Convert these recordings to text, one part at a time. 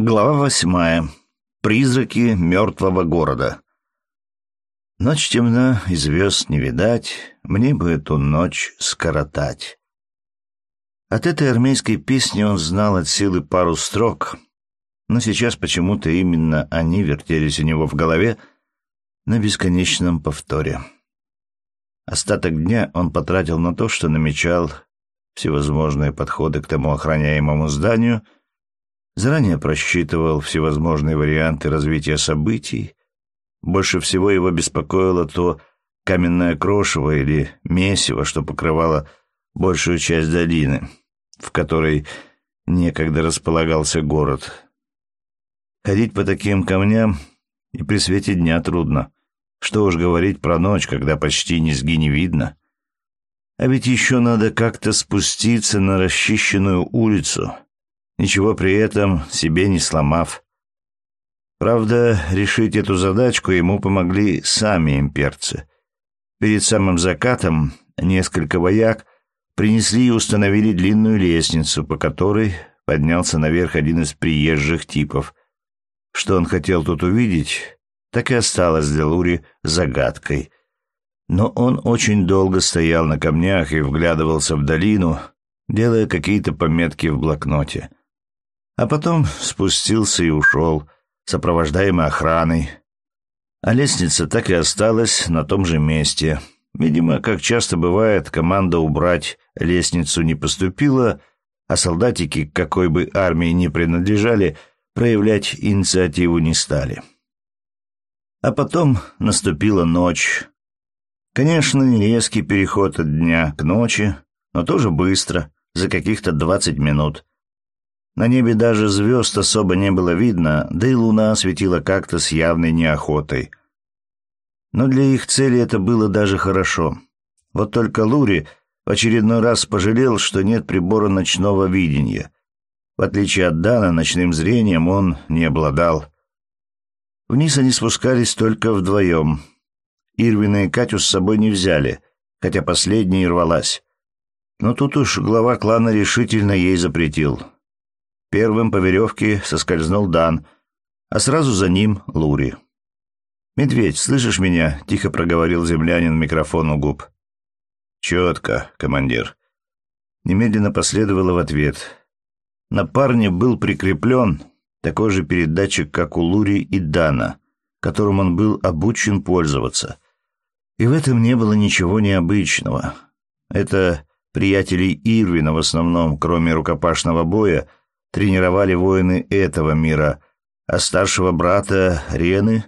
Глава восьмая. Призраки мертвого города. Ночь темна, и звезд не видать, мне бы эту ночь скоротать. От этой армейской песни он знал от силы пару строк, но сейчас почему-то именно они вертелись у него в голове на бесконечном повторе. Остаток дня он потратил на то, что намечал всевозможные подходы к тому охраняемому зданию — Заранее просчитывал всевозможные варианты развития событий. Больше всего его беспокоило то каменное крошево или месиво, что покрывало большую часть долины, в которой некогда располагался город. Ходить по таким камням и при свете дня трудно. Что уж говорить про ночь, когда почти низги не видно. А ведь еще надо как-то спуститься на расчищенную улицу — ничего при этом себе не сломав. Правда, решить эту задачку ему помогли сами имперцы. Перед самым закатом несколько вояк принесли и установили длинную лестницу, по которой поднялся наверх один из приезжих типов. Что он хотел тут увидеть, так и осталось для Лури загадкой. Но он очень долго стоял на камнях и вглядывался в долину, делая какие-то пометки в блокноте а потом спустился и ушел, сопровождаемый охраной. А лестница так и осталась на том же месте. Видимо, как часто бывает, команда убрать лестницу не поступила, а солдатики, какой бы армии ни принадлежали, проявлять инициативу не стали. А потом наступила ночь. Конечно, не резкий переход от дня к ночи, но тоже быстро, за каких-то двадцать минут. На небе даже звезд особо не было видно, да и луна светила как-то с явной неохотой. Но для их цели это было даже хорошо. Вот только Лури в очередной раз пожалел, что нет прибора ночного видения. В отличие от Дана, ночным зрением он не обладал. Вниз они спускались только вдвоем. Ирвина и Катю с собой не взяли, хотя последняя и рвалась. Но тут уж глава клана решительно ей запретил — Первым по веревке соскользнул Дан, а сразу за ним Лури. «Медведь, слышишь меня?» — тихо проговорил землянин в микрофон у губ. «Четко, командир». Немедленно последовало в ответ. На парне был прикреплен такой же передатчик, как у Лури и Дана, которым он был обучен пользоваться. И в этом не было ничего необычного. Это приятели Ирвина в основном, кроме рукопашного боя, тренировали воины этого мира, а старшего брата Рены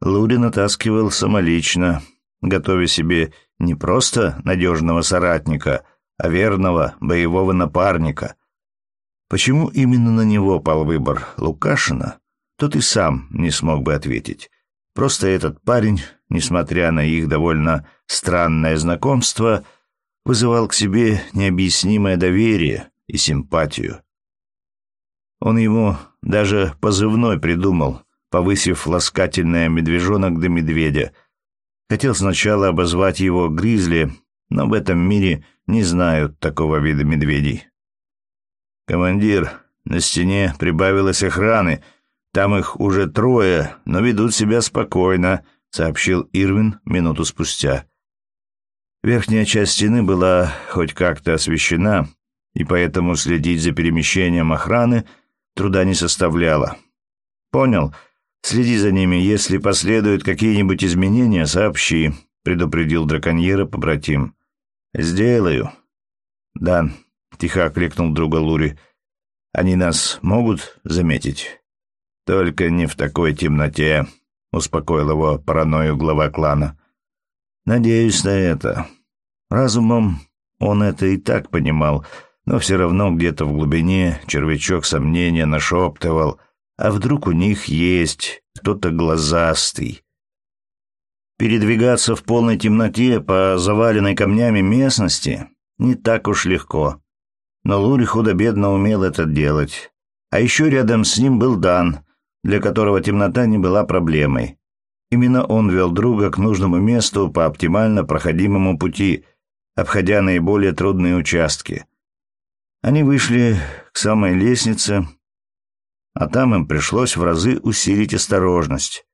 Лури натаскивал самолично, готовя себе не просто надежного соратника, а верного боевого напарника. Почему именно на него пал выбор Лукашина, тот и сам не смог бы ответить. Просто этот парень, несмотря на их довольно странное знакомство, вызывал к себе необъяснимое доверие и симпатию. Он ему даже позывной придумал, повысив ласкательное медвежонок до медведя. Хотел сначала обозвать его Гризли, но в этом мире не знают такого вида медведей. «Командир, на стене прибавилось охраны. Там их уже трое, но ведут себя спокойно», — сообщил Ирвин минуту спустя. Верхняя часть стены была хоть как-то освещена, и поэтому следить за перемещением охраны — труда не составляло. «Понял. Следи за ними. Если последуют какие-нибудь изменения, сообщи», — предупредил драконьера побратим. «Сделаю». «Да», — тихо окликнул друга Лури. «Они нас могут заметить?» «Только не в такой темноте», — успокоил его паранойю глава клана. «Надеюсь на это. Разумом он это и так понимал» но все равно где-то в глубине червячок сомнения нашептывал, а вдруг у них есть кто-то глазастый. Передвигаться в полной темноте по заваленной камнями местности не так уж легко. Но Лури худо-бедно умел это делать. А еще рядом с ним был Дан, для которого темнота не была проблемой. Именно он вел друга к нужному месту по оптимально проходимому пути, обходя наиболее трудные участки — они вышли к самой лестнице, а там им пришлось в разы усилить осторожность,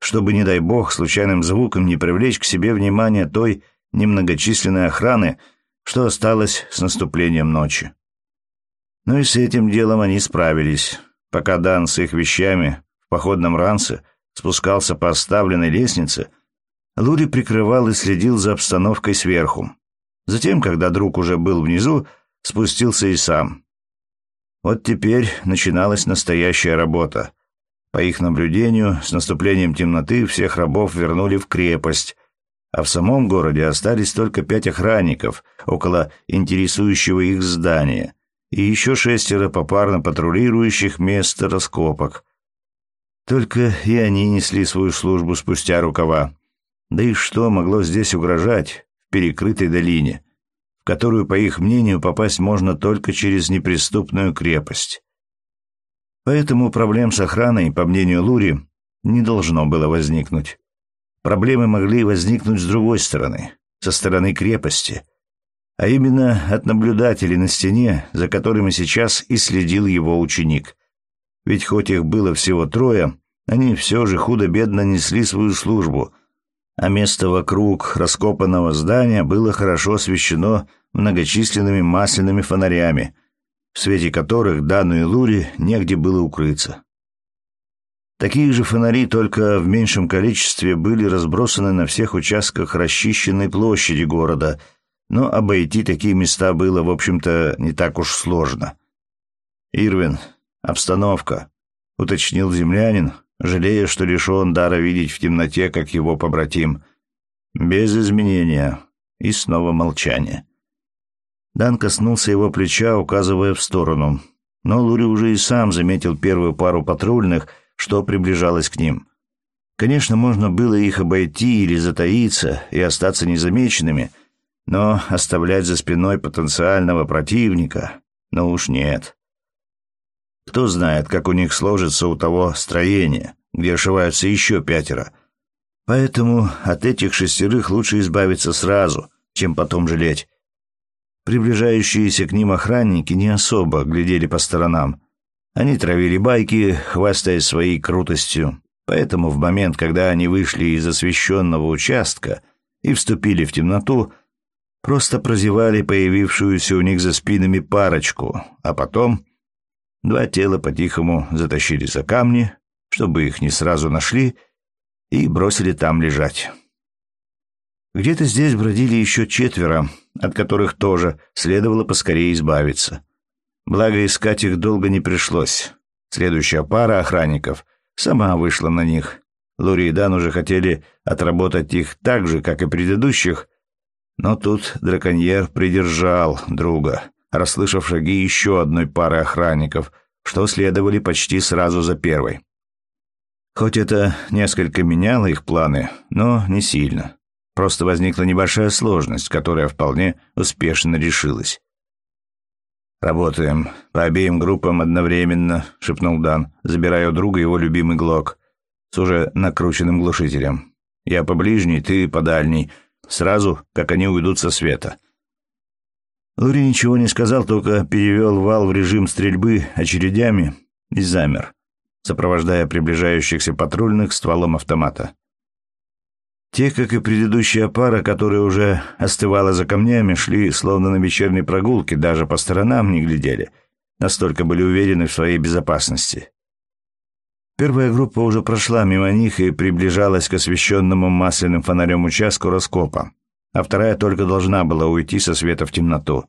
чтобы, не дай бог, случайным звуком не привлечь к себе внимание той немногочисленной охраны, что осталось с наступлением ночи. Но и с этим делом они справились. Пока Дан с их вещами в походном ранце спускался по оставленной лестнице, Лури прикрывал и следил за обстановкой сверху. Затем, когда друг уже был внизу, спустился и сам. Вот теперь начиналась настоящая работа. По их наблюдению, с наступлением темноты всех рабов вернули в крепость, а в самом городе остались только пять охранников около интересующего их здания и еще шестеро попарно патрулирующих место раскопок. Только и они несли свою службу спустя рукава. Да и что могло здесь угрожать в перекрытой долине, которую, по их мнению, попасть можно только через неприступную крепость? Поэтому проблем с охраной, по мнению Лури, не должно было возникнуть. Проблемы могли возникнуть с другой стороны, со стороны крепости, а именно от наблюдателей на стене, за которыми сейчас и следил его ученик. Ведь хоть их было всего трое, они все же худо-бедно несли свою службу, а место вокруг раскопанного здания было хорошо освещено многочисленными масляными фонарями, в свете которых данной Луре негде было укрыться. Такие же фонари, только в меньшем количестве, были разбросаны на всех участках расчищенной площади города, но обойти такие места было, в общем-то, не так уж сложно. «Ирвин, обстановка», — уточнил землянин, жалея, что лишен дара видеть в темноте, как его побратим. «Без изменения». И снова молчание. Дан коснулся его плеча, указывая в сторону. Но Лури уже и сам заметил первую пару патрульных, что приближалось к ним. Конечно, можно было их обойти или затаиться и остаться незамеченными, но оставлять за спиной потенциального противника, ну уж нет. Кто знает, как у них сложится у того строение, где ошиваются еще пятеро. Поэтому от этих шестерых лучше избавиться сразу, чем потом жалеть. Приближающиеся к ним охранники не особо глядели по сторонам. Они травили байки, хвастаясь своей крутостью. Поэтому в момент, когда они вышли из освещенного участка и вступили в темноту, просто прозевали появившуюся у них за спинами парочку, а потом два тела по-тихому затащили за камни, чтобы их не сразу нашли, и бросили там лежать. Где-то здесь бродили еще четверо, от которых тоже следовало поскорее избавиться. Благо, искать их долго не пришлось. Следующая пара охранников сама вышла на них. Лури и Дан уже хотели отработать их так же, как и предыдущих, но тут драконьер придержал друга, расслышав шаги еще одной пары охранников, что следовали почти сразу за первой. Хоть это несколько меняло их планы, но не сильно. Просто возникла небольшая сложность, которая вполне успешно решилась. «Работаем по обеим группам одновременно», — шепнул Дан, забирая у друга его любимый глок с уже накрученным глушителем. «Я по ближней, ты по дальней, сразу, как они уйдут со света». Лури ничего не сказал, только перевел вал в режим стрельбы очередями и замер, сопровождая приближающихся патрульных стволом автомата. Те, как и предыдущая пара, которая уже остывала за камнями, шли словно на вечерней прогулке, даже по сторонам не глядели. Настолько были уверены в своей безопасности. Первая группа уже прошла мимо них и приближалась к освещенному масляным фонарем участку раскопа, а вторая только должна была уйти со света в темноту.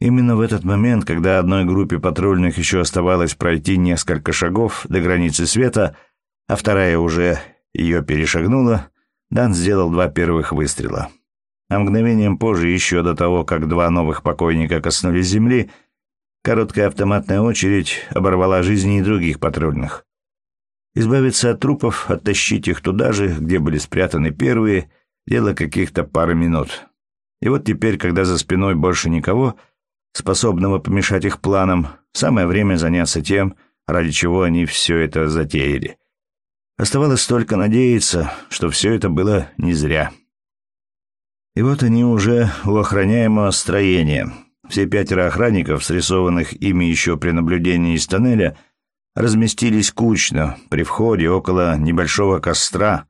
Именно в этот момент, когда одной группе патрульных еще оставалось пройти несколько шагов до границы света, а вторая уже ее перешагнула, Дан сделал два первых выстрела. А мгновением позже, еще до того, как два новых покойника коснулись земли, короткая автоматная очередь оборвала жизни и других патрульных. Избавиться от трупов, оттащить их туда же, где были спрятаны первые, дело каких-то пары минут. И вот теперь, когда за спиной больше никого, способного помешать их планам, самое время заняться тем, ради чего они все это затеяли — Оставалось только надеяться, что все это было не зря. И вот они уже у охраняемого строения. Все пятеро охранников, срисованных ими еще при наблюдении из тоннеля, разместились кучно при входе около небольшого костра.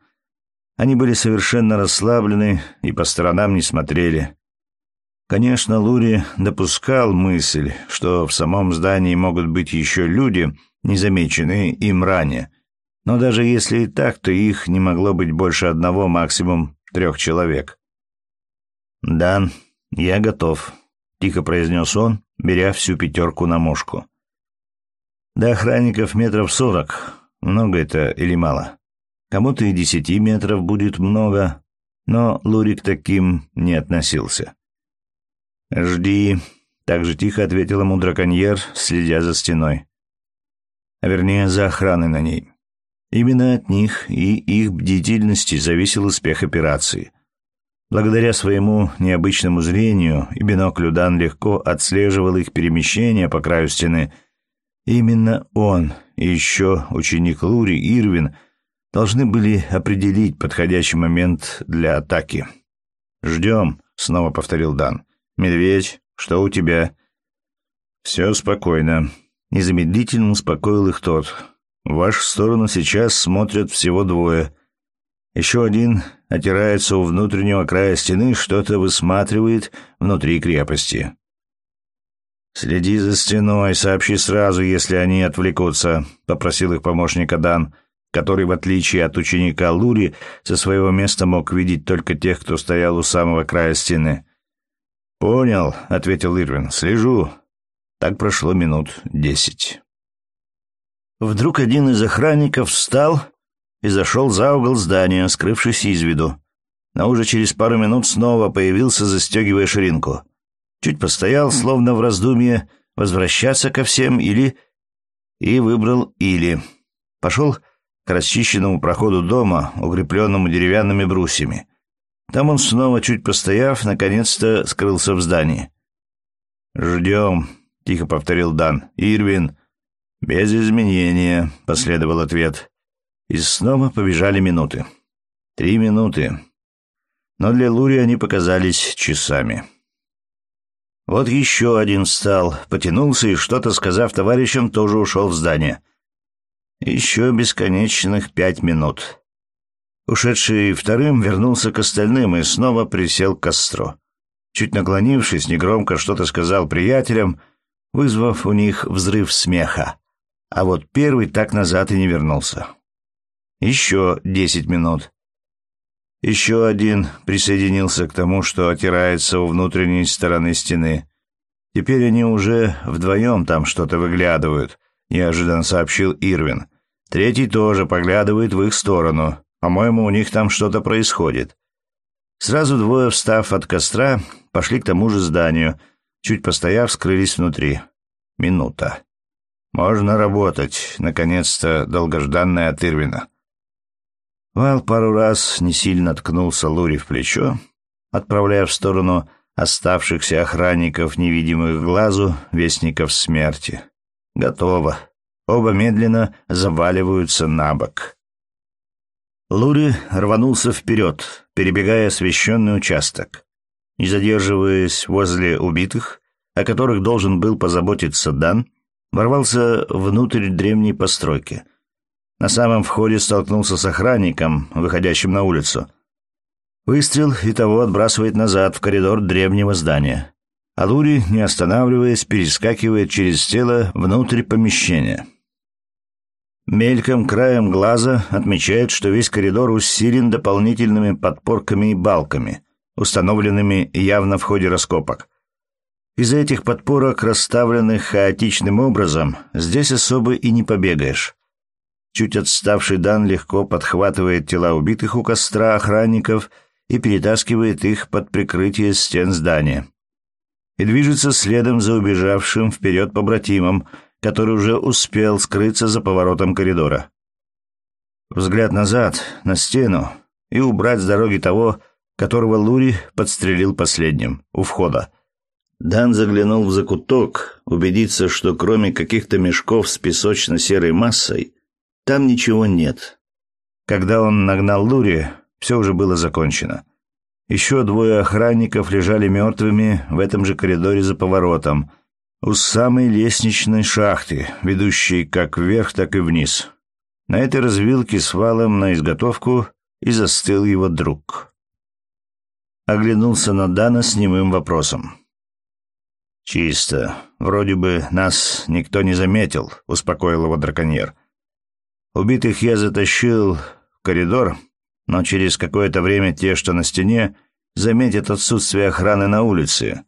Они были совершенно расслаблены и по сторонам не смотрели. Конечно, Лури допускал мысль, что в самом здании могут быть еще люди, незамеченные им ранее. Но даже если и так, то их не могло быть больше одного, максимум трех человек. «Дан, я готов», — тихо произнес он, беря всю пятерку на мушку. «До охранников метров сорок. Много это или мало? Кому-то и десяти метров будет много, но Лурик таким не относился». «Жди», — так же тихо ответил ему драконьер, следя за стеной. А вернее, за охраной на ней. Именно от них и их бдительности зависел успех операции. Благодаря своему необычному зрению и биноклю Дан легко отслеживал их перемещение по краю стены. Именно он и еще ученик Лури Ирвин должны были определить подходящий момент для атаки. «Ждем», — снова повторил Дан. «Медведь, что у тебя?» «Все спокойно». Незамедлительно успокоил их тот. «В вашу сторону сейчас смотрят всего двое. Еще один отирается у внутреннего края стены, что-то высматривает внутри крепости». «Следи за стеной, сообщи сразу, если они отвлекутся», — попросил их помощник Адан, который, в отличие от ученика Лури, со своего места мог видеть только тех, кто стоял у самого края стены. «Понял», — ответил Ирвин. «Слежу». Так прошло минут десять. Вдруг один из охранников встал и зашел за угол здания, скрывшись из виду. Но уже через пару минут снова появился, застегивая ширинку. Чуть постоял, словно в раздумье, возвращаться ко всем или... И выбрал или. Пошел к расчищенному проходу дома, укрепленному деревянными брусьями. Там он снова, чуть постояв, наконец-то скрылся в здании. «Ждем», — тихо повторил Дан. «Ирвин». «Без изменения», — последовал ответ. И снова побежали минуты. Три минуты. Но для Лури они показались часами. Вот еще один встал, потянулся и, что-то сказав товарищам, тоже ушел в здание. Еще бесконечных пять минут. Ушедший вторым вернулся к остальным и снова присел к костру. Чуть наклонившись, негромко что-то сказал приятелям, вызвав у них взрыв смеха. А вот первый так назад и не вернулся. Еще десять минут. Еще один присоединился к тому, что отирается у внутренней стороны стены. Теперь они уже вдвоем там что-то выглядывают, неожиданно сообщил Ирвин. Третий тоже поглядывает в их сторону. По-моему, у них там что-то происходит. Сразу двое, встав от костра, пошли к тому же зданию. Чуть постояв, скрылись внутри. Минута. Можно работать. Наконец-то долгожданная от Ирвина. Вал пару раз не сильно ткнулся Лури в плечо, отправляя в сторону оставшихся охранников, невидимых глазу, вестников смерти. Готово. Оба медленно заваливаются на бок. Лури рванулся вперед, перебегая освещенный участок. Не задерживаясь возле убитых, о которых должен был позаботиться Дан, ворвался внутрь древней постройки. На самом входе столкнулся с охранником, выходящим на улицу. Выстрел и того отбрасывает назад в коридор древнего здания. А Лури, не останавливаясь, перескакивает через тело внутрь помещения. Мельком краем глаза отмечает, что весь коридор усилен дополнительными подпорками и балками, установленными явно в ходе раскопок. Из-за этих подпорок, расставленных хаотичным образом, здесь особо и не побегаешь. Чуть отставший Дан легко подхватывает тела убитых у костра охранников и перетаскивает их под прикрытие стен здания. И движется следом за убежавшим вперед побратимом, который уже успел скрыться за поворотом коридора. Взгляд назад, на стену, и убрать с дороги того, которого Лури подстрелил последним, у входа. Дан заглянул в закуток, убедиться, что кроме каких-то мешков с песочно-серой массой, там ничего нет. Когда он нагнал Лури, все уже было закончено. Еще двое охранников лежали мертвыми в этом же коридоре за поворотом, у самой лестничной шахты, ведущей как вверх, так и вниз. На этой развилке с валом на изготовку и застыл его друг. Оглянулся на Дана с немым вопросом. «Чисто. Вроде бы нас никто не заметил», — успокоил его драконьер. «Убитых я затащил в коридор, но через какое-то время те, что на стене, заметят отсутствие охраны на улице,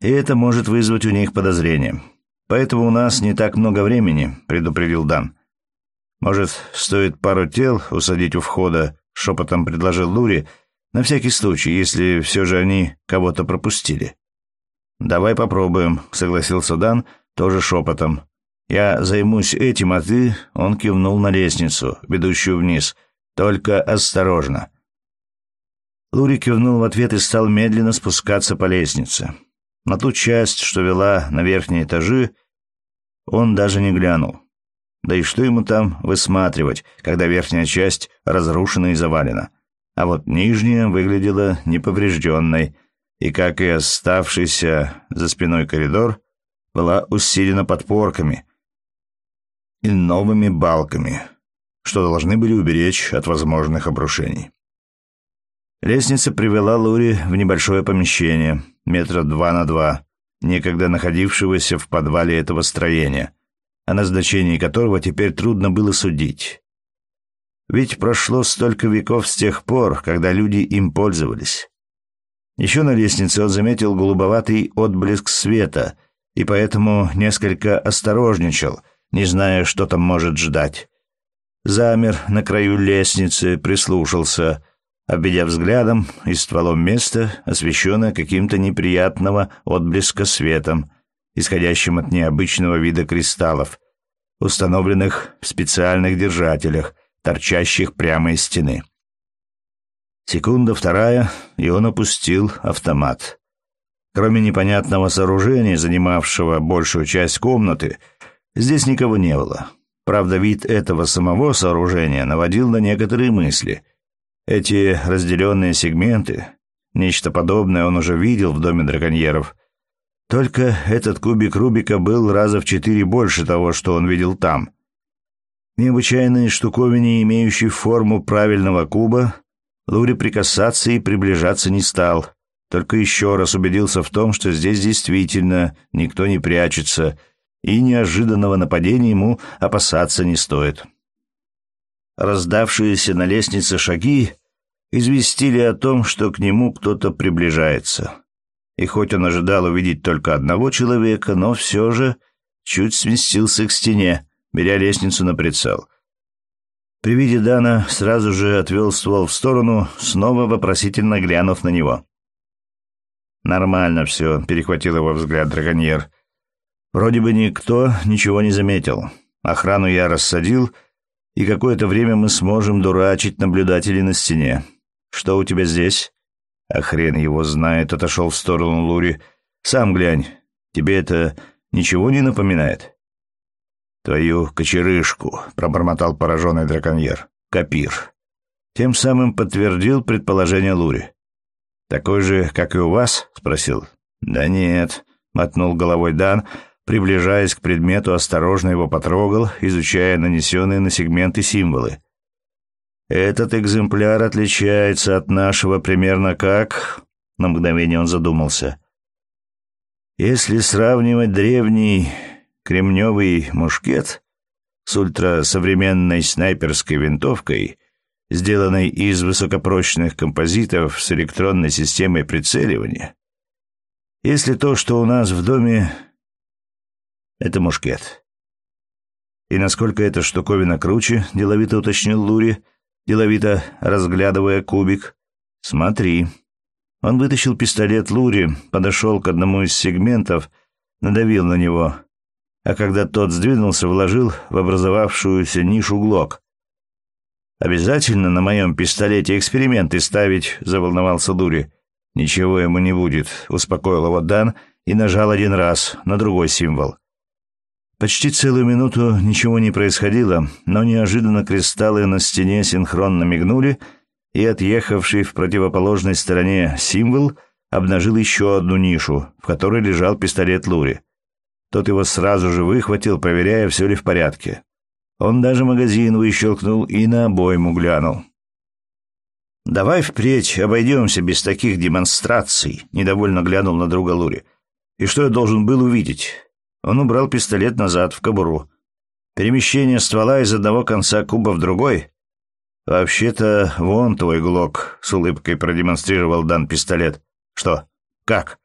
и это может вызвать у них подозрения. Поэтому у нас не так много времени», — предупредил Дан. «Может, стоит пару тел усадить у входа?» — шепотом предложил Лури, на всякий случай, если все же они кого-то пропустили. «Давай попробуем», — согласился Дан, тоже шепотом. «Я займусь этим, а ты...» — он кивнул на лестницу, ведущую вниз. «Только осторожно». Лури кивнул в ответ и стал медленно спускаться по лестнице. На ту часть, что вела на верхние этажи, он даже не глянул. Да и что ему там высматривать, когда верхняя часть разрушена и завалена? А вот нижняя выглядела неповрежденной — и, как и оставшийся за спиной коридор, была усилена подпорками и новыми балками, что должны были уберечь от возможных обрушений. Лестница привела Лури в небольшое помещение, метра два на два, некогда находившегося в подвале этого строения, о назначении которого теперь трудно было судить. Ведь прошло столько веков с тех пор, когда люди им пользовались. Еще на лестнице он заметил голубоватый отблеск света и поэтому несколько осторожничал, не зная, что там может ждать. Замер на краю лестницы, прислушался, обведя взглядом и стволом место, освещенное каким-то неприятного отблеска светом, исходящим от необычного вида кристаллов, установленных в специальных держателях, торчащих прямо из стены. Секунда вторая, и он опустил автомат. Кроме непонятного сооружения, занимавшего большую часть комнаты, здесь никого не было. Правда, вид этого самого сооружения наводил на некоторые мысли. Эти разделенные сегменты, нечто подобное он уже видел в доме драконьеров. Только этот кубик Рубика был раза в четыре больше того, что он видел там. Необычайные штуковины, имеющие форму правильного куба, Лури прикасаться и приближаться не стал, только еще раз убедился в том, что здесь действительно никто не прячется, и неожиданного нападения ему опасаться не стоит. Раздавшиеся на лестнице шаги известили о том, что к нему кто-то приближается. И хоть он ожидал увидеть только одного человека, но все же чуть сместился к стене, беря лестницу на прицел — при виде Дана сразу же отвел ствол в сторону, снова вопросительно глянув на него. «Нормально все», — перехватил его взгляд драгоньер. «Вроде бы никто ничего не заметил. Охрану я рассадил, и какое-то время мы сможем дурачить наблюдателей на стене. Что у тебя здесь?» «А хрен его знает», — отошел в сторону Лури. «Сам глянь. Тебе это ничего не напоминает?» «Твою кочерышку», — пробормотал пораженный драконьер. «Копир». Тем самым подтвердил предположение Лури. «Такой же, как и у вас?» — спросил. «Да нет», — мотнул головой Дан, приближаясь к предмету, осторожно его потрогал, изучая нанесенные на сегменты символы. «Этот экземпляр отличается от нашего примерно как...» На мгновение он задумался. «Если сравнивать древний кремневый мушкет с ультрасовременной снайперской винтовкой, сделанной из высокопрочных композитов с электронной системой прицеливания. Если то, что у нас в доме, это мушкет. И насколько эта штуковина круче, деловито уточнил Лури, деловито разглядывая кубик. Смотри. Он вытащил пистолет Лури, подошел к одному из сегментов, надавил на него а когда тот сдвинулся, вложил в образовавшуюся нишу глок. «Обязательно на моем пистолете эксперименты ставить», — заволновался Дури. «Ничего ему не будет», — успокоил его Дан и нажал один раз на другой символ. Почти целую минуту ничего не происходило, но неожиданно кристаллы на стене синхронно мигнули, и отъехавший в противоположной стороне символ обнажил еще одну нишу, в которой лежал пистолет Лури. Тот его сразу же выхватил, проверяя, все ли в порядке. Он даже магазин выщелкнул и на обойму глянул. «Давай впредь обойдемся без таких демонстраций», — недовольно глянул на друга Лури. «И что я должен был увидеть?» Он убрал пистолет назад в кобуру. Перемещение ствола из одного конца куба в другой. «Вообще-то, вон твой глок», — с улыбкой продемонстрировал Дан пистолет. «Что? Как?»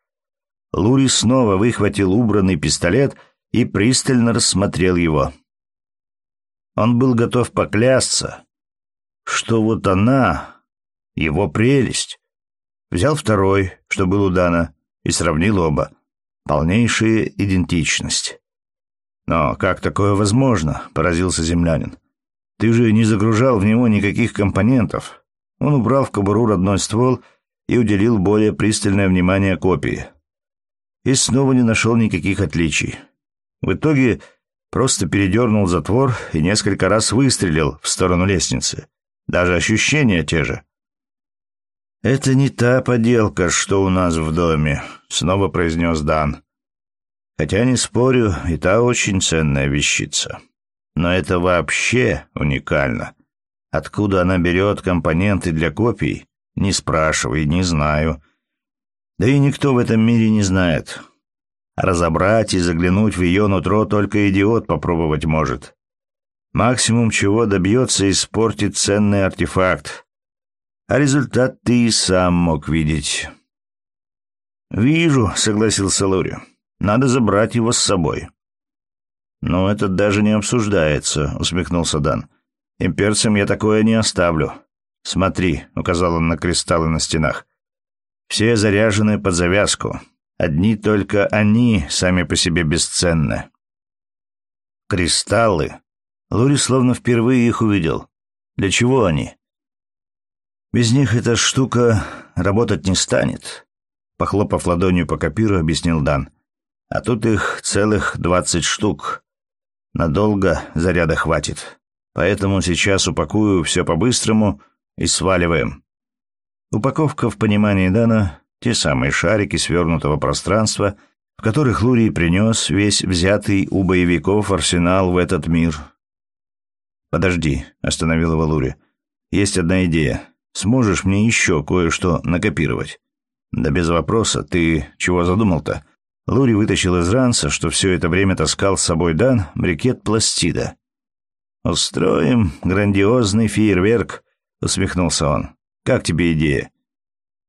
Лури снова выхватил убранный пистолет и пристально рассмотрел его. Он был готов поклясться, что вот она, его прелесть. Взял второй, что был у Дана, и сравнил оба. Полнейшая идентичность. «Но как такое возможно?» — поразился землянин. «Ты же не загружал в него никаких компонентов». Он убрал в кобуру родной ствол и уделил более пристальное внимание копии. И снова не нашел никаких отличий. В итоге просто передернул затвор и несколько раз выстрелил в сторону лестницы. Даже ощущения те же. «Это не та поделка, что у нас в доме», — снова произнес Дан. «Хотя, не спорю, и та очень ценная вещица. Но это вообще уникально. Откуда она берет компоненты для копий, не спрашивай, не знаю. Да и никто в этом мире не знает. Разобрать и заглянуть в ее нутро только идиот попробовать может. Максимум, чего добьется, испортит ценный артефакт, а результат ты и сам мог видеть. «Вижу», — согласился Лури. «Надо забрать его с собой». «Но это даже не обсуждается», — усмехнулся Дан. «Имперцам я такое не оставлю. Смотри», — указал он на кристаллы на стенах. «Все заряжены под завязку. Одни только они сами по себе бесценны». «Кристаллы?» Лури словно впервые их увидел. «Для чего они?» Без них эта штука работать не станет, похлопав ладонью по копиру, объяснил Дан. А тут их целых двадцать штук. Надолго заряда хватит. Поэтому сейчас упакую все по-быстрому и сваливаем. Упаковка в понимании Дана — те самые шарики свернутого пространства, в которых Лурий принес весь взятый у боевиков арсенал в этот мир. «Подожди», — остановил его Лури. «Есть одна идея. Сможешь мне еще кое-что накопировать?» «Да без вопроса. Ты чего задумал-то?» Лури вытащил из ранца, что все это время таскал с собой Дан, брикет пластида. «Устроим грандиозный фейерверк», — усмехнулся он. «Как тебе идея?»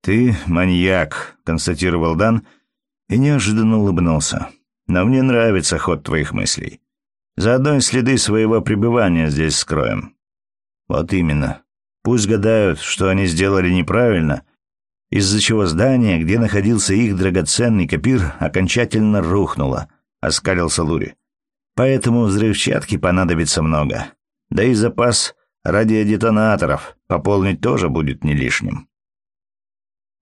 «Ты маньяк», — констатировал Дан и неожиданно улыбнулся. «Но мне нравится ход твоих мыслей. Заодно и следы своего пребывания здесь скроем». «Вот именно. Пусть гадают, что они сделали неправильно, из-за чего здание, где находился их драгоценный копир, окончательно рухнуло, оскалился Лури. Поэтому взрывчатки понадобится много. Да и запас радиодетонаторов пополнить тоже будет не лишним.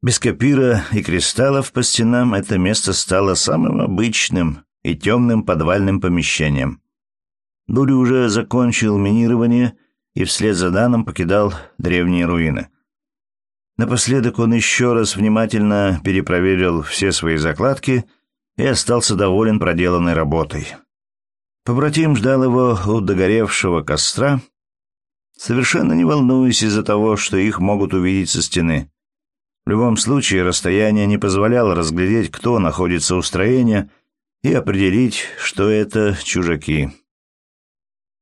Без копира и кристаллов по стенам это место стало самым обычным и темным подвальным помещением. Лури уже закончил минирование и вслед за Даном покидал древние руины. Напоследок он еще раз внимательно перепроверил все свои закладки и остался доволен проделанной работой. Побратим ждал его у догоревшего костра, совершенно не волнуясь из-за того, что их могут увидеть со стены. В любом случае, расстояние не позволяло разглядеть, кто находится у строения, и определить, что это чужаки.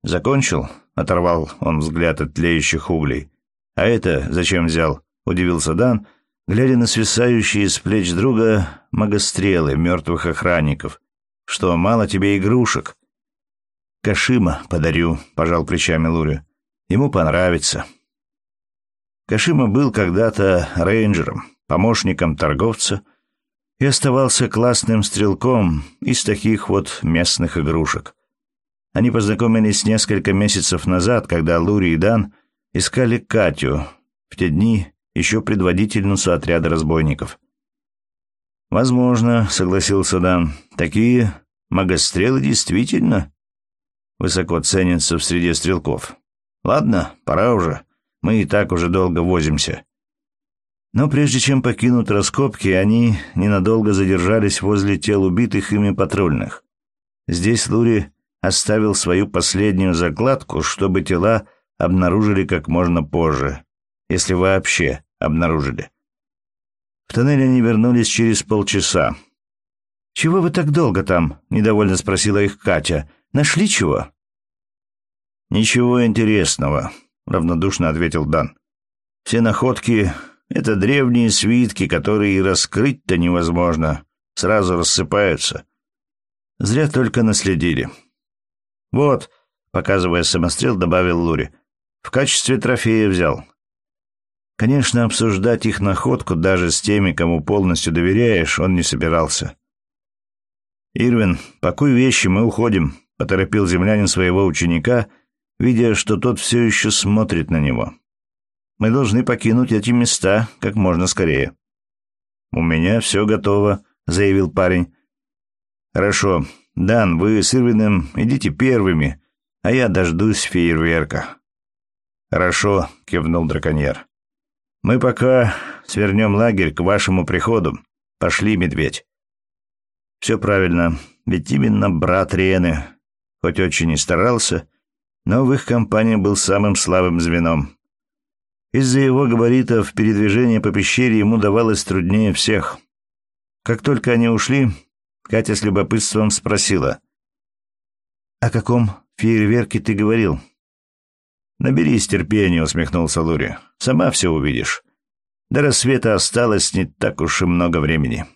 «Закончил?» — оторвал он взгляд от тлеющих углей. «А это зачем взял?» — удивился Дан, глядя на свисающие с плеч друга магострелы мертвых охранников. «Что, мало тебе игрушек?» «Кашима подарю», — пожал плечами Лури. «Ему понравится». Кашима был когда-то рейнджером, помощником торговца и оставался классным стрелком из таких вот местных игрушек — они познакомились несколько месяцев назад, когда Лури и Дан искали Катю, в те дни еще предводительницу отряда разбойников. «Возможно», — согласился Дан, — «такие магострелы действительно высоко ценятся в среде стрелков. Ладно, пора уже, мы и так уже долго возимся». Но прежде чем покинуть раскопки, они ненадолго задержались возле тел убитых ими патрульных. Здесь Лури оставил свою последнюю закладку, чтобы тела обнаружили как можно позже, если вообще обнаружили. В тоннель они вернулись через полчаса. «Чего вы так долго там?» — недовольно спросила их Катя. «Нашли чего?» «Ничего интересного», — равнодушно ответил Дан. «Все находки — это древние свитки, которые и раскрыть-то невозможно. Сразу рассыпаются. Зря только наследили». «Вот», — показывая самострел, добавил Лури. «В качестве трофея взял». Конечно, обсуждать их находку даже с теми, кому полностью доверяешь, он не собирался. «Ирвин, пакуй вещи, мы уходим», — поторопил землянин своего ученика, видя, что тот все еще смотрит на него. «Мы должны покинуть эти места как можно скорее». «У меня все готово», — заявил парень. «Хорошо. Дан, вы с Ирвином идите первыми, а я дождусь фейерверка». «Хорошо», — кивнул драконьер. «Мы пока свернем лагерь к вашему приходу. Пошли, медведь». Все правильно, ведь именно брат Рены, хоть очень и старался, но в их компании был самым слабым звеном. Из-за его габаритов передвижение по пещере ему давалось труднее всех. Как только они ушли, Катя с любопытством спросила. «О каком фейерверке ты говорил?» «Наберись терпения», — усмехнулся Лури. «Сама все увидишь. До рассвета осталось не так уж и много времени».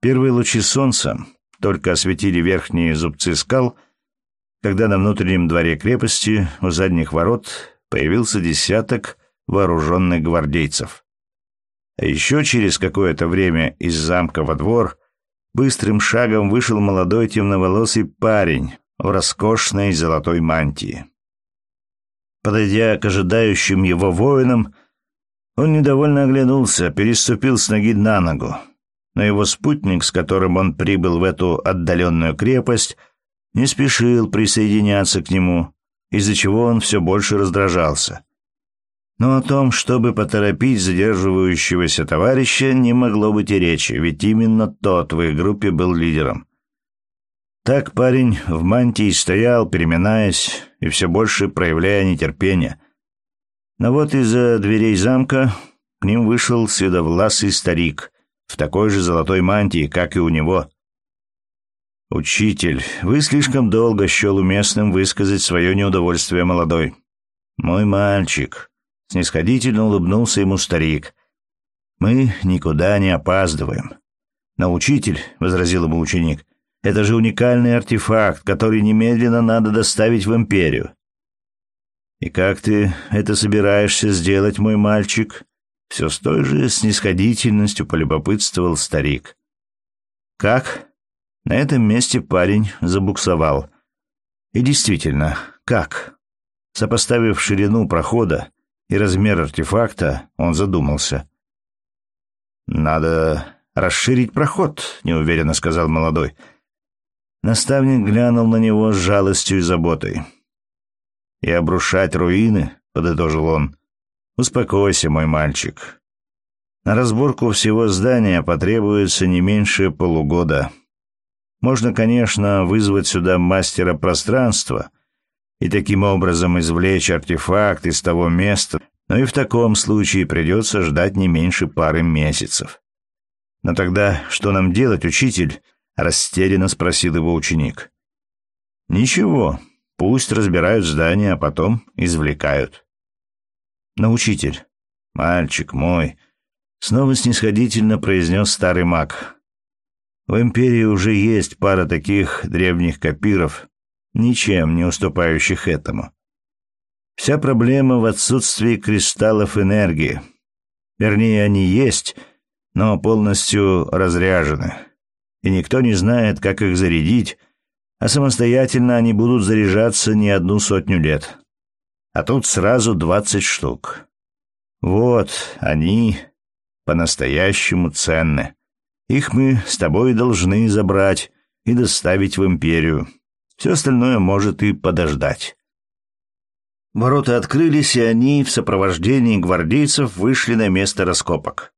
Первые лучи солнца только осветили верхние зубцы скал, когда на внутреннем дворе крепости у задних ворот появился десяток вооруженных гвардейцев. А еще через какое-то время из замка во двор быстрым шагом вышел молодой темноволосый парень в роскошной золотой мантии. Подойдя к ожидающим его воинам, он недовольно оглянулся, переступил с ноги на ногу но его спутник, с которым он прибыл в эту отдаленную крепость, не спешил присоединяться к нему, из-за чего он все больше раздражался. Но о том, чтобы поторопить задерживающегося товарища, не могло быть и речи, ведь именно тот в их группе был лидером. Так парень в мантии стоял, переминаясь и все больше проявляя нетерпение. Но вот из-за дверей замка к ним вышел седовласый старик, в такой же золотой мантии, как и у него. «Учитель, вы слишком долго счел уместным высказать свое неудовольствие молодой. Мой мальчик», — снисходительно улыбнулся ему старик, — «мы никуда не опаздываем». «Но, учитель», — возразил ему ученик, — «это же уникальный артефакт, который немедленно надо доставить в Империю». «И как ты это собираешься сделать, мой мальчик?» Все с той же снисходительностью полюбопытствовал старик. «Как?» На этом месте парень забуксовал. И действительно, как? Сопоставив ширину прохода и размер артефакта, он задумался. «Надо расширить проход», — неуверенно сказал молодой. Наставник глянул на него с жалостью и заботой. «И обрушать руины», — подытожил он, Успокойся, мой мальчик. На разборку всего здания потребуется не меньше полугода. Можно, конечно, вызвать сюда мастера пространства и таким образом извлечь артефакт из того места, но и в таком случае придется ждать не меньше пары месяцев. Но тогда что нам делать, учитель? растерянно спросил его ученик. Ничего, пусть разбирают здание, а потом извлекают. Но учитель, мальчик мой, снова снисходительно произнес старый маг. В империи уже есть пара таких древних копиров, ничем не уступающих этому. Вся проблема в отсутствии кристаллов энергии. Вернее, они есть, но полностью разряжены. И никто не знает, как их зарядить, а самостоятельно они будут заряжаться не одну сотню лет а тут сразу двадцать штук. Вот они по-настоящему ценны. Их мы с тобой должны забрать и доставить в империю. Все остальное может и подождать. Ворота открылись, и они в сопровождении гвардейцев вышли на место раскопок.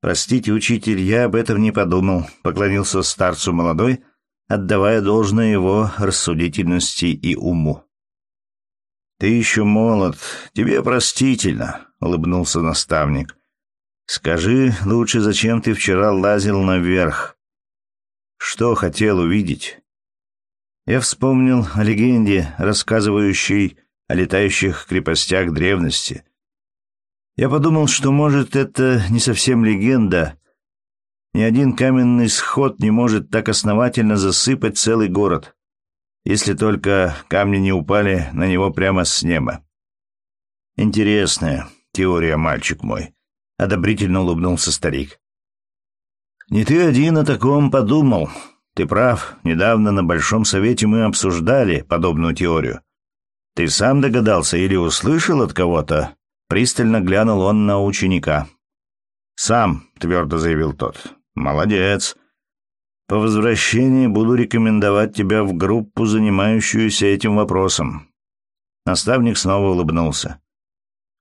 «Простите, учитель, я об этом не подумал», — поклонился старцу молодой, отдавая должное его рассудительности и уму. «Ты еще молод, тебе простительно», — улыбнулся наставник. «Скажи лучше, зачем ты вчера лазил наверх? Что хотел увидеть?» Я вспомнил о легенде, рассказывающей о летающих крепостях древности. Я подумал, что, может, это не совсем легенда. Ни один каменный сход не может так основательно засыпать целый город если только камни не упали на него прямо с неба. Интересная теория, мальчик мой, одобрительно улыбнулся старик. Не ты один о таком подумал. Ты прав, недавно на Большом Совете мы обсуждали подобную теорию. Ты сам догадался или услышал от кого-то? Пристально глянул он на ученика. «Сам», — твердо заявил тот. «Молодец. По возвращении буду рекомендовать тебя в группу, занимающуюся этим вопросом. Наставник снова улыбнулся.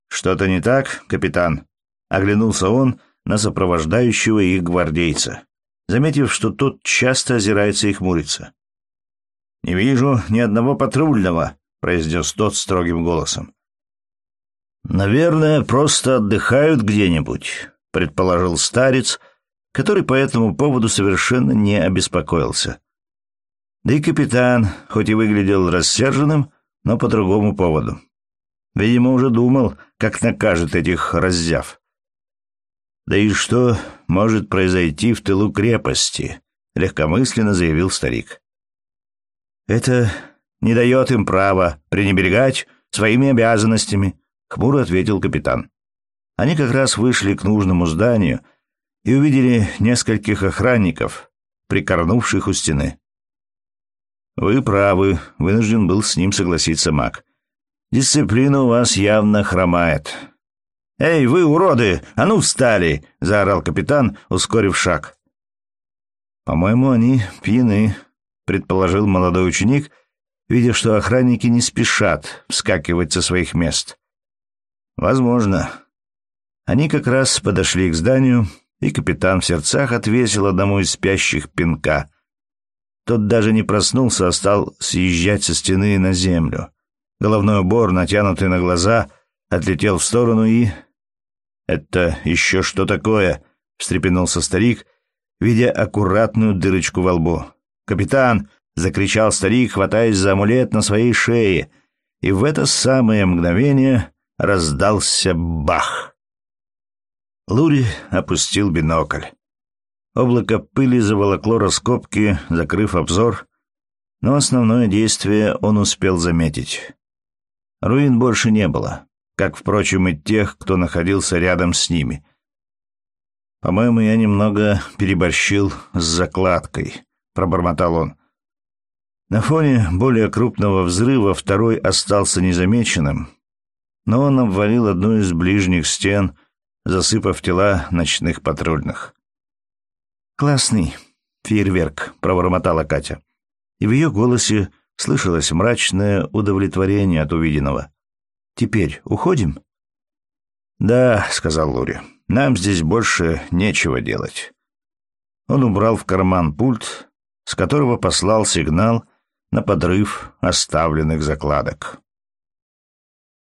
Что-то не так, капитан? Оглянулся он на сопровождающего их гвардейца, заметив, что тот часто озирается и хмурится. Не вижу ни одного патрульного, произнес тот строгим голосом. Наверное, просто отдыхают где-нибудь, предположил старец который по этому поводу совершенно не обеспокоился. Да и капитан, хоть и выглядел рассерженным, но по другому поводу. Видимо, уже думал, как накажет этих раззяв. «Да и что может произойти в тылу крепости?» — легкомысленно заявил старик. «Это не дает им права пренебрегать своими обязанностями», — хмуро ответил капитан. Они как раз вышли к нужному зданию — и увидели нескольких охранников, прикорнувших у стены. «Вы правы», — вынужден был с ним согласиться маг. «Дисциплина у вас явно хромает». «Эй, вы, уроды! А ну, встали!» — заорал капитан, ускорив шаг. «По-моему, они пьяны», — предположил молодой ученик, видя, что охранники не спешат вскакивать со своих мест. «Возможно». Они как раз подошли к зданию, и капитан в сердцах отвесил одному из спящих пинка. Тот даже не проснулся, а стал съезжать со стены на землю. Головной убор, натянутый на глаза, отлетел в сторону и... «Это еще что такое?» — встрепенулся старик, видя аккуратную дырочку во лбу. «Капитан!» — закричал старик, хватаясь за амулет на своей шее, и в это самое мгновение раздался бах. Лури опустил бинокль. Облако пыли заволокло раскопки, закрыв обзор, но основное действие он успел заметить. Руин больше не было, как, впрочем, и тех, кто находился рядом с ними. «По-моему, я немного переборщил с закладкой», — пробормотал он. На фоне более крупного взрыва второй остался незамеченным, но он обвалил одну из ближних стен — засыпав тела ночных патрульных. «Классный фейерверк», — пробормотала Катя. И в ее голосе слышалось мрачное удовлетворение от увиденного. «Теперь уходим?» «Да», — сказал Лури, — «нам здесь больше нечего делать». Он убрал в карман пульт, с которого послал сигнал на подрыв оставленных закладок.